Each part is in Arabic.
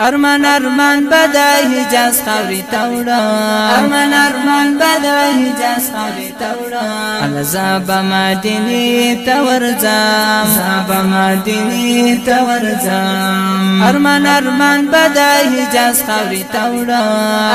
ارمان ارمان بدا حجاز خوري توڑا ارمان ارمان بدا حجاز خوري توڑا الزاب مدینی تورزام زاب مدینی تورزام ارمان ارمان بدا حجاز خوري توڑا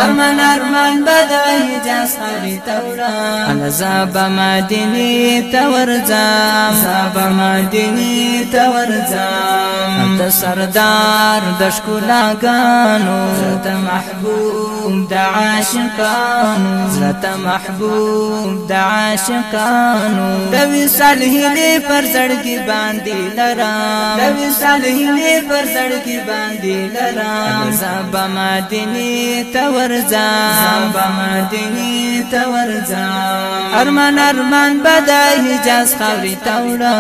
ارمان ارمان بدا حجاز خوري توڑا الزاب مدینی تورزام زاب مدینی تورزام انت سردار دشکولا ښکلا عاشقانو زرت محبوب د عاشقانو. زرت محبوب د عاشقانو. د وصال هله پر زړګي باندې لرا د وصال هله پر زړګي باندې لرا زب مدینی تورزا زب مدینی تورزا أرمان أرمان بدای حجاز خوري توړه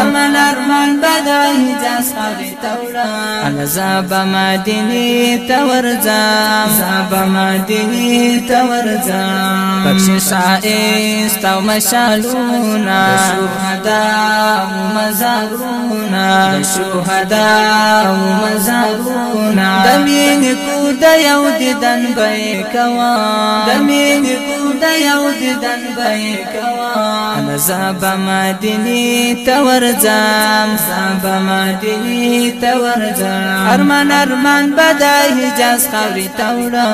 أرمان أرمان بدای حجاز خوري توړه الزاب مدینی مدینی تورځم زاب مدینی تورځم بخش شایست أو مشالونا. شهدا مزارونا شهدا مزارونا. د مين کو د یو دیدن به کوا د مين کو د یو دیدن به کوا زاب مدینی تورځم زاب مدینی تورځم ارمان ارمان ارمان بدای حجاز خوري توړه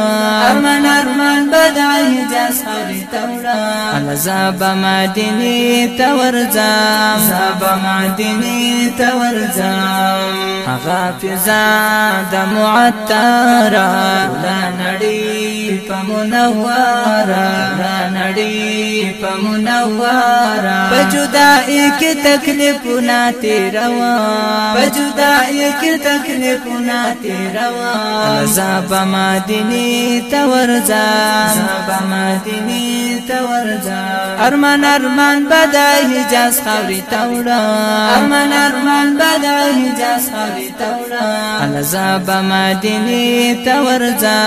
ارمان ارمان بدای حجاز خوري توړه الزاب مدینی تورځم زاب مدینی تورځم هغه فضا د معطره. لا نړۍ په منوره. لا نړۍ په منوره. په جدای کې تکلیفونه تیروا په جدای کې تکلیفونه تیروا زاب مدینی تورزا زاب مدینی تورزا ارمان ارمان بدای حجاز خوري توړه ارمان ارمان بدای حجاز خوري توړه زاب مدینی تورزا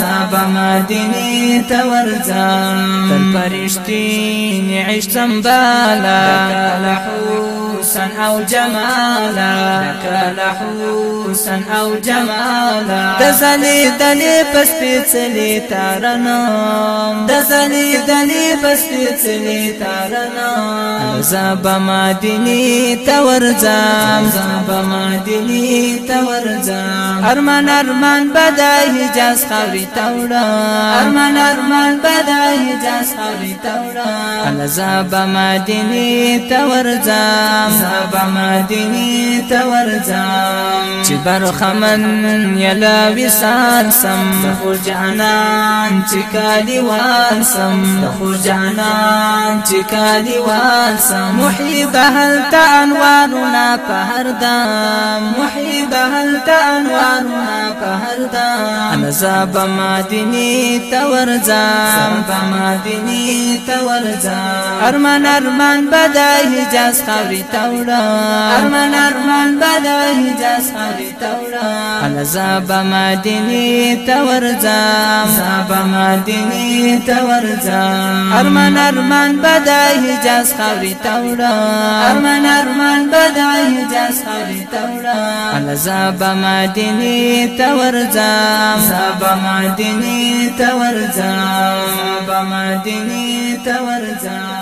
زاب مدینی تورزا تل پرشتین عشتم بالا لحوسن أو جمالا. لك لحوسن او جمالا د زلی دلی پس پیڅلی تارنا د زلی دلی پس پیڅلی تارنا زاب مدینی تورزم زاب مدینی تورزم ارمان ارمان بدای حجاز خوري توړه ارمان ارمان بدای حجاز خوري توړه زاب مدینی تورزم زاب مدینی تورزم چې برخمن یلا وسال سم. خو جانان چې کالي وانسم خو جانان چې کالي وانسم محيب هل تنوارنا فهردام محيب هل تنوارنا فهردام أنا زاب مديني تورزام مديني تورزام أرمان أرمان بدای حجاز خوري توړه أرمان أرمان بدای حجاز خوري توړه زاب مدینی تورځم زاب مدینی تورځم أرمان أرمان بدای حجاز خوري توړه أرمان أرمان حجاز خوري توړه زاب مدینی تورځم زاب مدینی تورځم زاب مدینی تورځم